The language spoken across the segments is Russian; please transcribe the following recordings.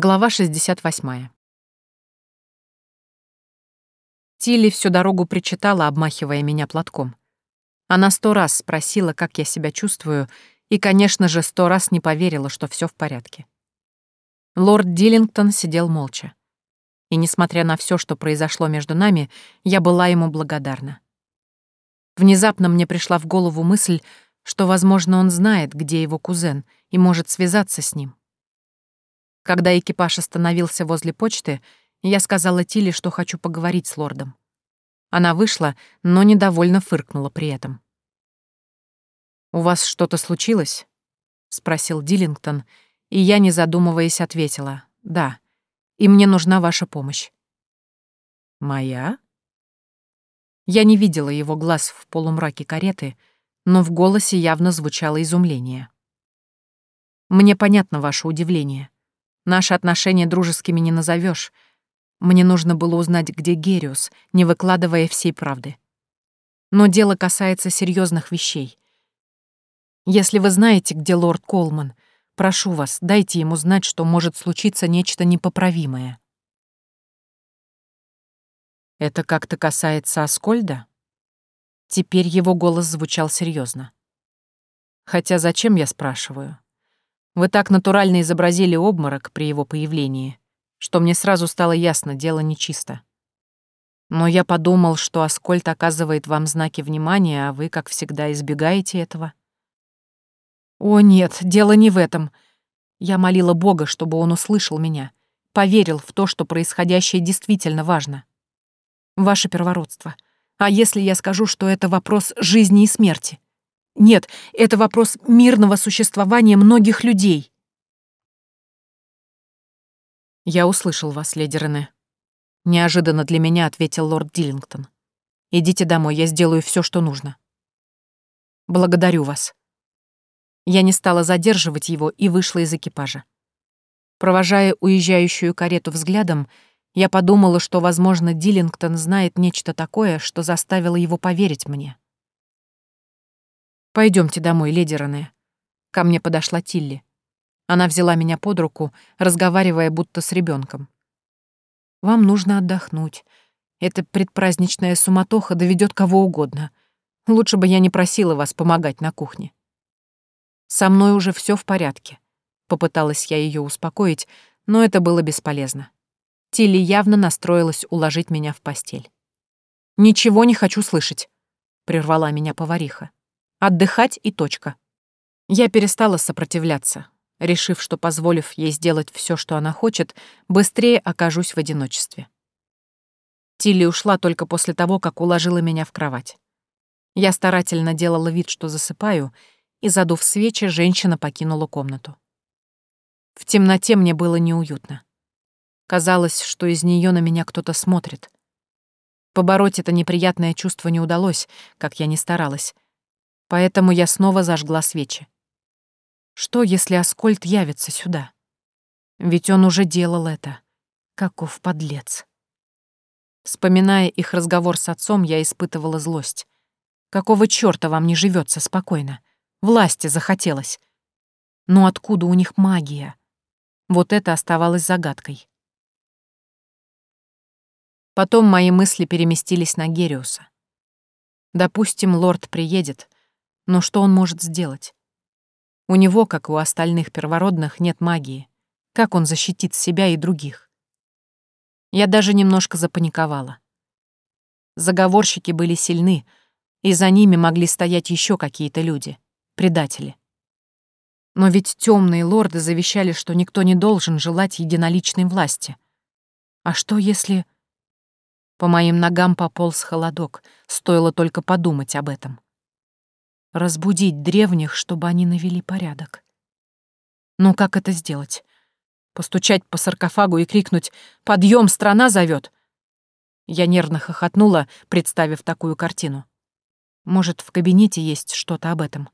Глава 68. Тилли всю дорогу причитала, обмахивая меня платком. Она сто раз спросила, как я себя чувствую, и, конечно же, сто раз не поверила, что все в порядке. Лорд Диллингтон сидел молча. И, несмотря на все, что произошло между нами, я была ему благодарна. Внезапно мне пришла в голову мысль, что, возможно, он знает, где его кузен, и может связаться с ним. Когда экипаж остановился возле почты, я сказала Тиле, что хочу поговорить с лордом. Она вышла, но недовольно фыркнула при этом. «У вас что-то случилось?» — спросил Диллингтон, и я, не задумываясь, ответила «Да, и мне нужна ваша помощь». «Моя?» Я не видела его глаз в полумраке кареты, но в голосе явно звучало изумление. «Мне понятно ваше удивление. Наши отношения дружескими не назовешь. Мне нужно было узнать, где Гериус, не выкладывая всей правды. Но дело касается серьезных вещей. Если вы знаете, где лорд Колман, прошу вас, дайте ему знать, что может случиться нечто непоправимое. Это как-то касается Аскольда? Теперь его голос звучал серьезно. Хотя зачем я спрашиваю? Вы так натурально изобразили обморок при его появлении, что мне сразу стало ясно, дело нечисто. Но я подумал, что Аскольд оказывает вам знаки внимания, а вы, как всегда, избегаете этого. О, нет, дело не в этом. Я молила Бога, чтобы он услышал меня, поверил в то, что происходящее действительно важно. Ваше первородство. А если я скажу, что это вопрос жизни и смерти? Нет, это вопрос мирного существования многих людей. Я услышал вас, леди Рене. Неожиданно для меня ответил лорд Диллингтон. Идите домой, я сделаю все, что нужно. Благодарю вас. Я не стала задерживать его и вышла из экипажа. Провожая уезжающую карету взглядом, я подумала, что, возможно, Диллингтон знает нечто такое, что заставило его поверить мне. Пойдемте домой, леди Рене». Ко мне подошла Тилли. Она взяла меня под руку, разговаривая будто с ребенком. «Вам нужно отдохнуть. Эта предпраздничная суматоха доведет кого угодно. Лучше бы я не просила вас помогать на кухне». «Со мной уже все в порядке», — попыталась я ее успокоить, но это было бесполезно. Тилли явно настроилась уложить меня в постель. «Ничего не хочу слышать», — прервала меня повариха. Отдыхать и точка. Я перестала сопротивляться, решив, что, позволив ей сделать все, что она хочет, быстрее окажусь в одиночестве. Тилли ушла только после того, как уложила меня в кровать. Я старательно делала вид, что засыпаю, и, задув свечи, женщина покинула комнату. В темноте мне было неуютно. Казалось, что из нее на меня кто-то смотрит. Побороть это неприятное чувство не удалось, как я ни старалась, Поэтому я снова зажгла свечи. Что, если Аскольд явится сюда? Ведь он уже делал это. Каков подлец. Вспоминая их разговор с отцом, я испытывала злость. Какого чёрта вам не живется спокойно? Власти захотелось. Но откуда у них магия? Вот это оставалось загадкой. Потом мои мысли переместились на Гериуса. Допустим, лорд приедет, но что он может сделать? У него, как у остальных первородных, нет магии. Как он защитит себя и других? Я даже немножко запаниковала. Заговорщики были сильны, и за ними могли стоять еще какие-то люди, предатели. Но ведь темные лорды завещали, что никто не должен желать единоличной власти. А что если... По моим ногам пополз холодок, стоило только подумать об этом разбудить древних, чтобы они навели порядок. Но как это сделать? Постучать по саркофагу и крикнуть «Подъем, страна зовет!» Я нервно хохотнула, представив такую картину. Может, в кабинете есть что-то об этом.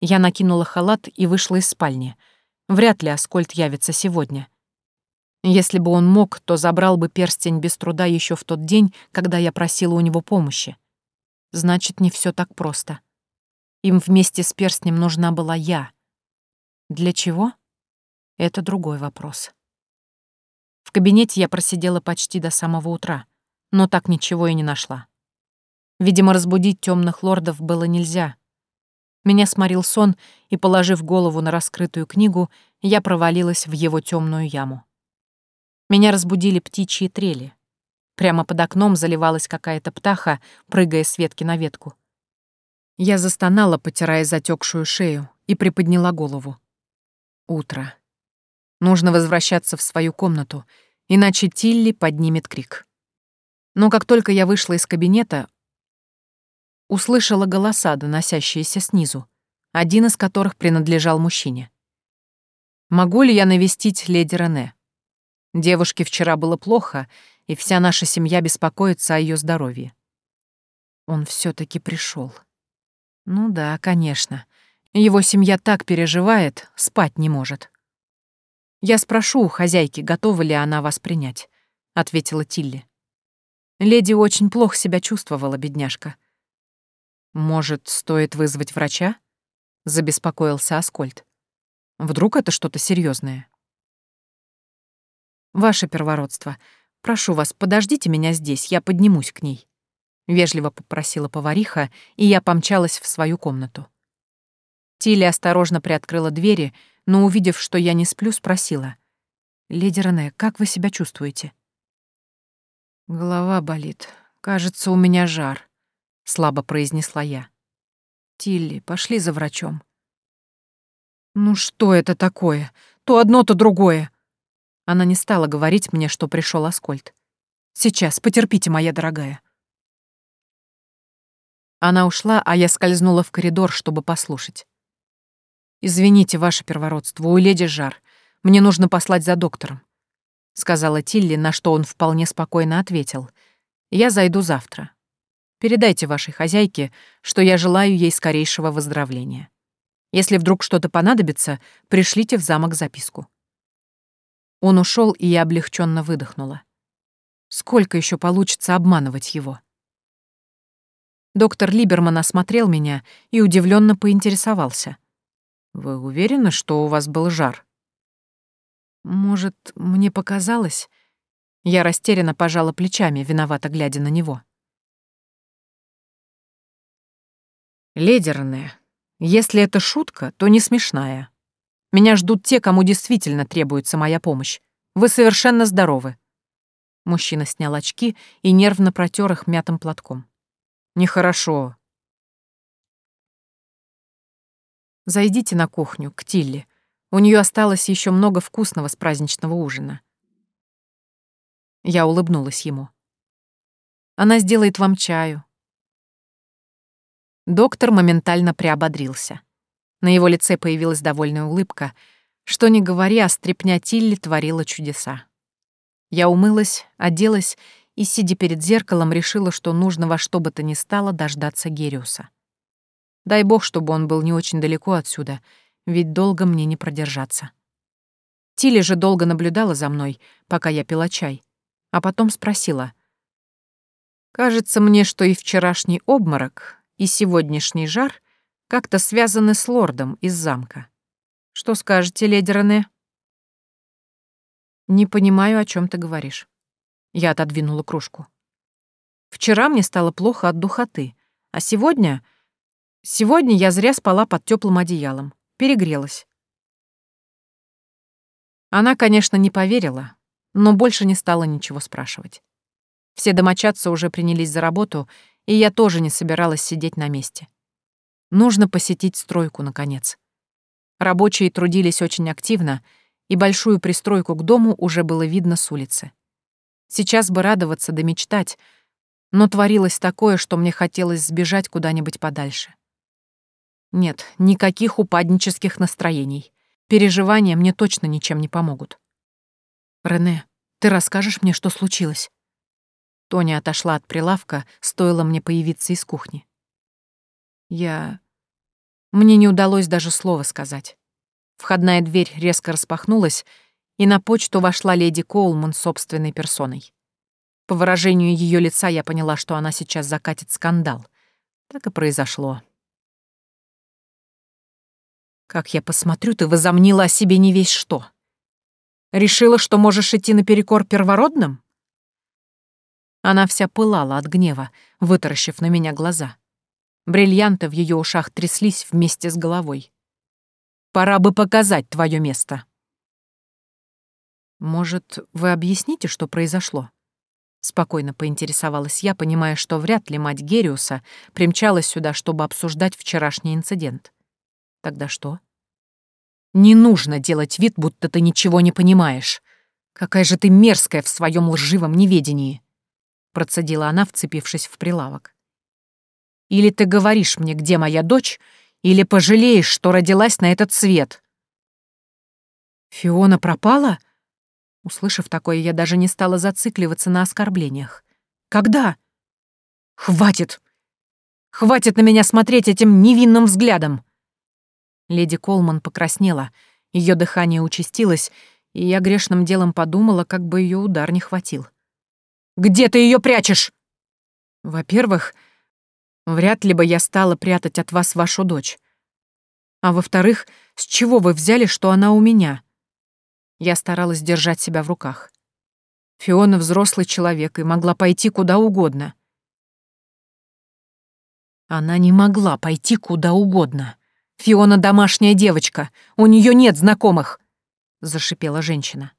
Я накинула халат и вышла из спальни. Вряд ли Аскольд явится сегодня. Если бы он мог, то забрал бы перстень без труда еще в тот день, когда я просила у него помощи. Значит, не все так просто. Им вместе с перстнем нужна была я. Для чего? Это другой вопрос. В кабинете я просидела почти до самого утра, но так ничего и не нашла. Видимо, разбудить темных лордов было нельзя. Меня сморил сон, и, положив голову на раскрытую книгу, я провалилась в его темную яму. Меня разбудили птичьи трели. Прямо под окном заливалась какая-то птаха, прыгая с ветки на ветку. Я застонала, потирая затекшую шею, и приподняла голову. Утро. Нужно возвращаться в свою комнату, иначе Тилли поднимет крик. Но как только я вышла из кабинета, услышала голоса, доносящиеся снизу, один из которых принадлежал мужчине. «Могу ли я навестить леди Рене? Девушке вчера было плохо, и вся наша семья беспокоится о ее здоровье». Он все таки пришел. Ну да, конечно. Его семья так переживает, спать не может. «Я спрошу у хозяйки, готова ли она вас принять», — ответила Тилли. Леди очень плохо себя чувствовала, бедняжка. «Может, стоит вызвать врача?» — забеспокоился Аскольд. «Вдруг это что-то серьезное? «Ваше первородство, прошу вас, подождите меня здесь, я поднимусь к ней», — вежливо попросила повариха, и я помчалась в свою комнату. Тилли осторожно приоткрыла двери, но, увидев, что я не сплю, спросила. «Леди Рене, как вы себя чувствуете?» «Голова болит. Кажется, у меня жар», — слабо произнесла я. «Тилли, пошли за врачом». «Ну что это такое? То одно, то другое!» Она не стала говорить мне, что пришел Аскольд. «Сейчас, потерпите, моя дорогая». Она ушла, а я скользнула в коридор, чтобы послушать. «Извините, ваше первородство, у леди жар. Мне нужно послать за доктором», — сказала Тилли, на что он вполне спокойно ответил. «Я зайду завтра. Передайте вашей хозяйке, что я желаю ей скорейшего выздоровления. Если вдруг что-то понадобится, пришлите в замок записку». Он ушел, и я облегченно выдохнула. Сколько еще получится обманывать его? Доктор Либерман осмотрел меня и удивленно поинтересовался. «Вы уверены, что у вас был жар?» «Может, мне показалось?» Я растерянно пожала плечами, виновато глядя на него. Ледерная. Если это шутка, то не смешная. Меня ждут те, кому действительно требуется моя помощь. Вы совершенно здоровы. Мужчина снял очки и нервно протер их мятым платком. Нехорошо. Зайдите на кухню, к Тилле. У нее осталось еще много вкусного с праздничного ужина. Я улыбнулась ему. Она сделает вам чаю, Доктор моментально приободрился. На его лице появилась довольная улыбка. Что ни говори, а стряпня Тилли творила чудеса. Я умылась, оделась и, сидя перед зеркалом, решила, что нужно во что бы то ни стало дождаться Гериуса. Дай бог, чтобы он был не очень далеко отсюда, ведь долго мне не продержаться. Тилли же долго наблюдала за мной, пока я пила чай, а потом спросила. «Кажется мне, что и вчерашний обморок, и сегодняшний жар как-то связаны с лордом из замка. Что скажете, леди Рене? Не понимаю, о чем ты говоришь. Я отодвинула кружку. Вчера мне стало плохо от духоты, а сегодня... Сегодня я зря спала под теплым одеялом, перегрелась. Она, конечно, не поверила, но больше не стала ничего спрашивать. Все домочадцы уже принялись за работу, и я тоже не собиралась сидеть на месте. Нужно посетить стройку, наконец. Рабочие трудились очень активно, и большую пристройку к дому уже было видно с улицы. Сейчас бы радоваться да мечтать, но творилось такое, что мне хотелось сбежать куда-нибудь подальше. Нет, никаких упаднических настроений. Переживания мне точно ничем не помогут. «Рене, ты расскажешь мне, что случилось?» Тоня отошла от прилавка, стоило мне появиться из кухни. Я... Мне не удалось даже слова сказать. Входная дверь резко распахнулась, и на почту вошла леди Коулман собственной персоной. По выражению ее лица я поняла, что она сейчас закатит скандал. Так и произошло. «Как я посмотрю, ты возомнила о себе не весь что!» Решила, что можешь идти наперекор первородным?» Она вся пылала от гнева, вытаращив на меня глаза. Бриллианты в ее ушах тряслись вместе с головой. «Пора бы показать твое место». «Может, вы объясните, что произошло?» Спокойно поинтересовалась я, понимая, что вряд ли мать Гериуса примчалась сюда, чтобы обсуждать вчерашний инцидент. Тогда что? Не нужно делать вид, будто ты ничего не понимаешь. Какая же ты мерзкая в своем лживом неведении. Процедила она, вцепившись в прилавок. Или ты говоришь мне, где моя дочь, или пожалеешь, что родилась на этот свет. Фиона пропала? Услышав такое, я даже не стала зацикливаться на оскорблениях. Когда? Хватит! Хватит на меня смотреть этим невинным взглядом! Леди Колман покраснела, ее дыхание участилось, и я грешным делом подумала, как бы ее удар не хватил. «Где ты ее прячешь?» «Во-первых, вряд ли бы я стала прятать от вас вашу дочь. А во-вторых, с чего вы взяли, что она у меня?» Я старалась держать себя в руках. Фиона взрослый человек и могла пойти куда угодно. Она не могла пойти куда угодно. Фиона домашняя девочка, у нее нет знакомых, зашипела женщина.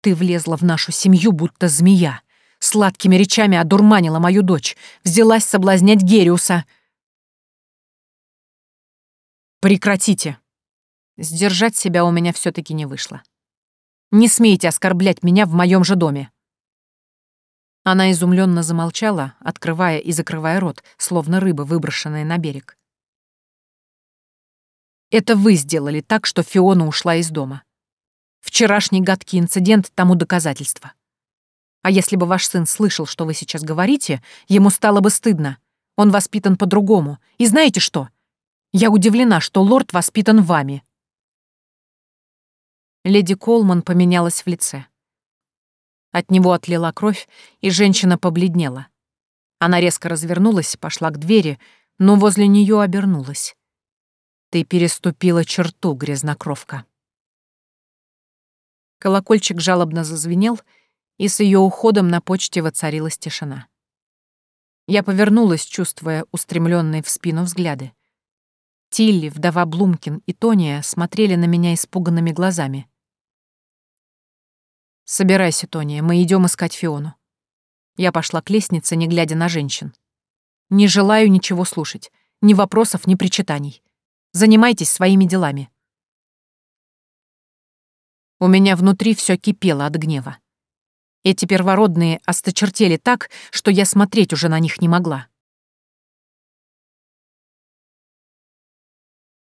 Ты влезла в нашу семью, будто змея. Сладкими речами одурманила мою дочь, взялась соблазнять Гериуса. Прекратите. Сдержать себя у меня все таки не вышло. Не смейте оскорблять меня в моем же доме. Она изумленно замолчала, открывая и закрывая рот, словно рыба, выброшенная на берег. Это вы сделали так, что Фиона ушла из дома. Вчерашний гадкий инцидент тому доказательство. А если бы ваш сын слышал, что вы сейчас говорите, ему стало бы стыдно. Он воспитан по-другому. И знаете что? Я удивлена, что лорд воспитан вами. Леди Колман поменялась в лице. От него отлила кровь, и женщина побледнела. Она резко развернулась, пошла к двери, но возле нее обернулась. «Ты переступила черту, грязнокровка». Колокольчик жалобно зазвенел, и с ее уходом на почте воцарилась тишина. Я повернулась, чувствуя устремленные в спину взгляды. Тилли, вдова Блумкин и Тония смотрели на меня испуганными глазами. «Собирайся, Тония, мы идем искать Фиону». Я пошла к лестнице, не глядя на женщин. «Не желаю ничего слушать. Ни вопросов, ни причитаний. Занимайтесь своими делами». У меня внутри все кипело от гнева. Эти первородные осточертели так, что я смотреть уже на них не могла.